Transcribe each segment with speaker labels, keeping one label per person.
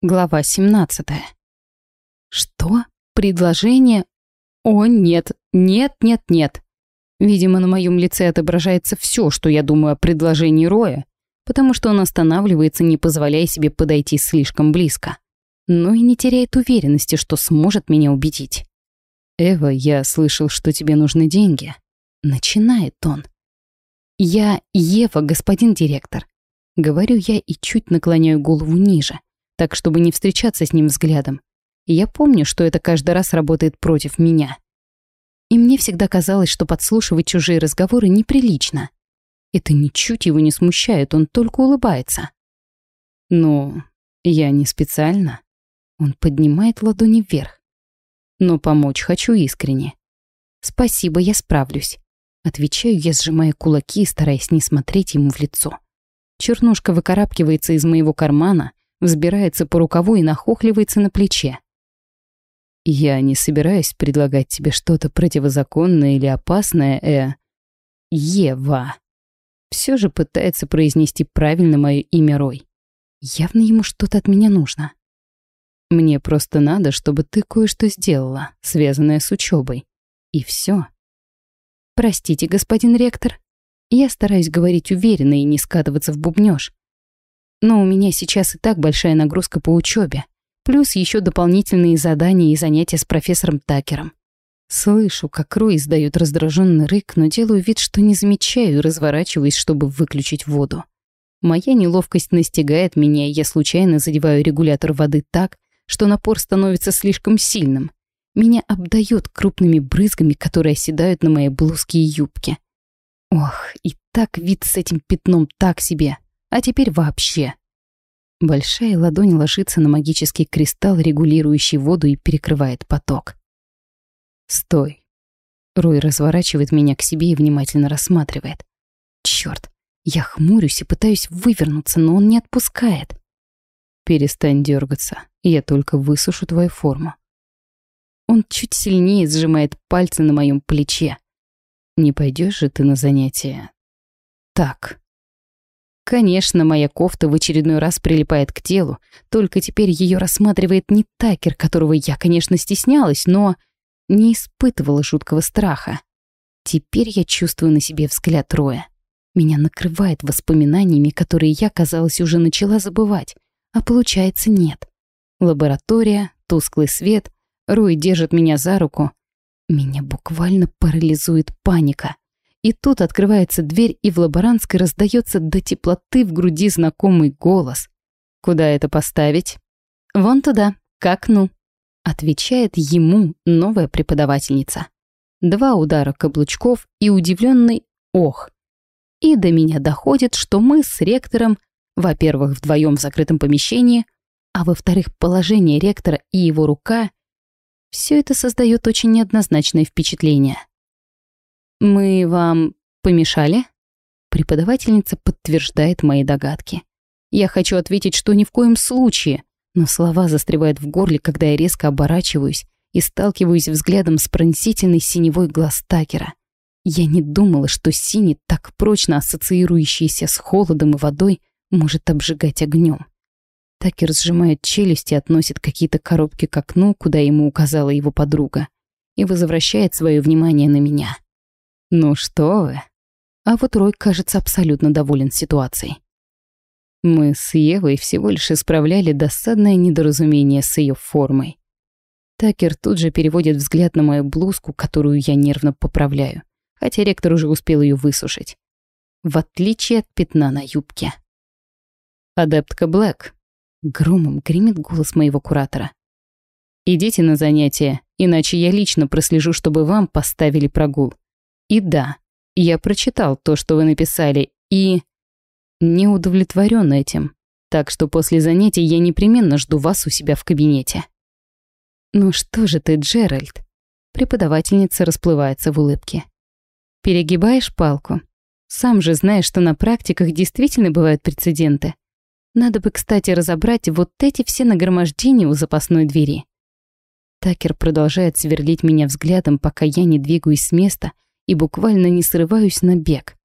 Speaker 1: Глава 17. Что? Предложение? О, нет, нет, нет, нет. Видимо, на моем лице отображается все, что я думаю о предложении Роя, потому что он останавливается, не позволяя себе подойти слишком близко. Но и не теряет уверенности, что сможет меня убедить. «Эва, я слышал, что тебе нужны деньги». Начинает он. «Я Ева, господин директор». Говорю я и чуть наклоняю голову ниже так чтобы не встречаться с ним взглядом. И я помню, что это каждый раз работает против меня. И мне всегда казалось, что подслушивать чужие разговоры неприлично. Это ничуть его не смущает, он только улыбается. «Ну, я не специально». Он поднимает ладони вверх. «Но помочь хочу искренне». «Спасибо, я справлюсь». Отвечаю я, сжимая кулаки, стараясь не смотреть ему в лицо. Чернушка выкарабкивается из моего кармана, взбирается по рукаву и нахохливается на плече. «Я не собираюсь предлагать тебе что-то противозаконное или опасное, э... Ева!» Все же пытается произнести правильно мое имя Рой. Явно ему что-то от меня нужно. Мне просто надо, чтобы ты кое-что сделала, связанное с учебой. И все. Простите, господин ректор. Я стараюсь говорить уверенно и не скатываться в бубнёж. Но у меня сейчас и так большая нагрузка по учебе, плюс еще дополнительные задания и занятия с профессором Такером. Слышу, как Рой издает раздраженный рык, но делаю вид, что не замечаю и разворачиваюсь, чтобы выключить воду. Моя неловкость настигает меня, и я случайно задеваю регулятор воды так, что напор становится слишком сильным. Меня обдает крупными брызгами, которые оседают на моей блузке и юбке. Ох, и так вид с этим пятном так себе. А теперь вообще. Большая ладонь ложится на магический кристалл, регулирующий воду и перекрывает поток. «Стой!» Рой разворачивает меня к себе и внимательно рассматривает. Черт, я хмурюсь и пытаюсь вывернуться, но он не отпускает. «Перестань дергаться, я только высушу твою форму». Он чуть сильнее сжимает пальцы на моем плече. «Не пойдешь же ты на занятия?» «Так». Конечно, моя кофта в очередной раз прилипает к телу, только теперь ее рассматривает не Такер, которого я, конечно, стеснялась, но не испытывала жуткого страха. Теперь я чувствую на себе взгляд Роя. Меня накрывает воспоминаниями, которые я, казалось, уже начала забывать, а получается нет. Лаборатория, тусклый свет, Рой держит меня за руку. Меня буквально парализует паника. И тут открывается дверь, и в лаборантской раздается до теплоты в груди знакомый голос. «Куда это поставить?» «Вон туда, к окну», — отвечает ему новая преподавательница. Два удара каблучков и удивленный «ох». И до меня доходит, что мы с ректором, во-первых, вдвоем в закрытом помещении, а во-вторых, положение ректора и его рука — все это создает очень неоднозначное впечатление. «Мы вам помешали?» Преподавательница подтверждает мои догадки. Я хочу ответить, что ни в коем случае, но слова застревают в горле, когда я резко оборачиваюсь и сталкиваюсь взглядом с пронзительной синевой глаз Такера. Я не думала, что синий, так прочно ассоциирующийся с холодом и водой, может обжигать огнем. Такер сжимает челюсть и относит какие-то коробки к окну, куда ему указала его подруга, и возвращает свое внимание на меня. «Ну что вы?» А вот Рой, кажется, абсолютно доволен ситуацией. Мы с Евой всего лишь исправляли досадное недоразумение с ее формой. Такер тут же переводит взгляд на мою блузку, которую я нервно поправляю, хотя ректор уже успел ее высушить. В отличие от пятна на юбке. «Адептка Блэк», — громом гремит голос моего куратора. «Идите на занятия, иначе я лично прослежу, чтобы вам поставили прогул. И да, я прочитал то, что вы написали, и... Не удовлетворен этим. Так что после занятий я непременно жду вас у себя в кабинете. Ну что же ты, Джеральд? Преподавательница расплывается в улыбке. Перегибаешь палку? Сам же знаешь, что на практиках действительно бывают прецеденты. Надо бы, кстати, разобрать вот эти все нагромождения у запасной двери. Такер продолжает сверлить меня взглядом, пока я не двигаюсь с места — и буквально не срываюсь на бег.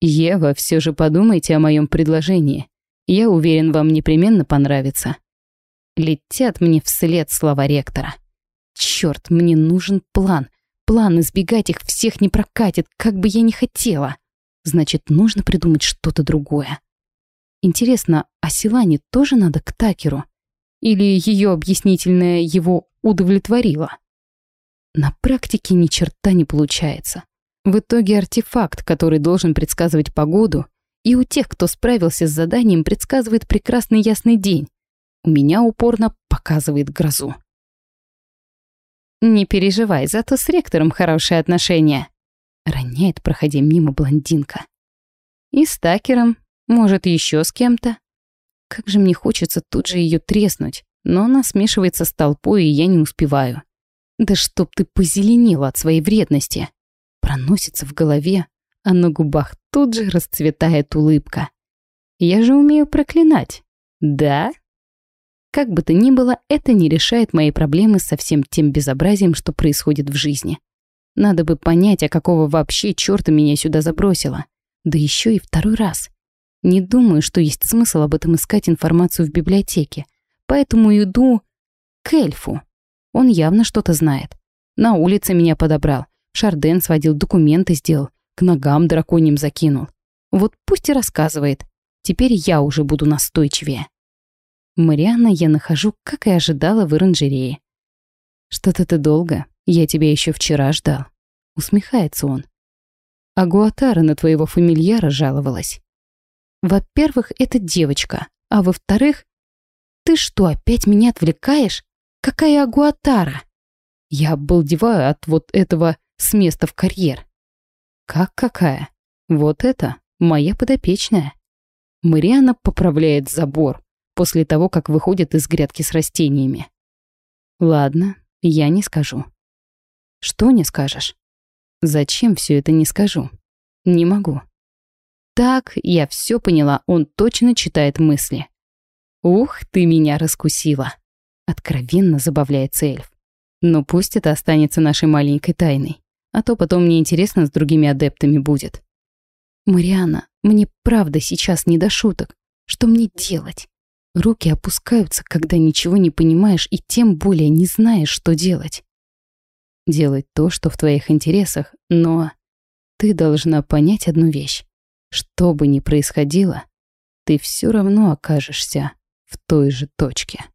Speaker 1: «Ева, все же подумайте о моем предложении. Я уверен, вам непременно понравится». Летят мне вслед слова ректора. Черт, мне нужен план. План избегать их всех не прокатит, как бы я ни хотела. Значит, нужно придумать что-то другое. Интересно, а Силане тоже надо к Такеру? Или ее объяснительное его удовлетворило? На практике ни черта не получается. В итоге артефакт, который должен предсказывать погоду, и у тех, кто справился с заданием, предсказывает прекрасный ясный день. У меня упорно показывает грозу. «Не переживай, зато с ректором хорошие отношения», — роняет, проходя мимо блондинка. «И с Такером, может, еще с кем-то. Как же мне хочется тут же ее треснуть, но она смешивается с толпой, и я не успеваю. Да чтоб ты позеленела от своей вредности. Проносится в голове, а на губах тут же расцветает улыбка. Я же умею проклинать. Да? Как бы то ни было, это не решает мои проблемы со всем тем безобразием, что происходит в жизни. Надо бы понять, а какого вообще черта меня сюда забросило. Да еще и второй раз. Не думаю, что есть смысл об этом искать информацию в библиотеке, поэтому иду к эльфу. Он явно что-то знает. На улице меня подобрал, Шарден сводил документы сделал, к ногам драконьим закинул. Вот пусть и рассказывает. Теперь я уже буду настойчивее. Марианна я нахожу, как и ожидала, в оранжерее. «Что-то ты долго, я тебя еще вчера ждал», — усмехается он. А Гуатара на твоего фамильяра жаловалась. Во-первых, это девочка, а во-вторых, ты что, опять меня отвлекаешь? Какая агуатара? Я обалдеваю от вот этого с места в карьер. Как какая? Вот это моя подопечная. Мариана поправляет забор после того, как выходит из грядки с растениями. Ладно, я не скажу. Что не скажешь? Зачем все это не скажу? Не могу. Так, я все поняла, он точно читает мысли. «Ух, ты меня раскусила!» Откровенно забавляется эльф. Но пусть это останется нашей маленькой тайной, а то потом мне интересно с другими адептами будет. «Мариана, мне правда сейчас не до шуток. Что мне делать?» Руки опускаются, когда ничего не понимаешь и тем более не знаешь, что делать. Делать то, что в твоих интересах, но ты должна понять одну вещь. Что бы ни происходило, ты все равно окажешься в той же точке.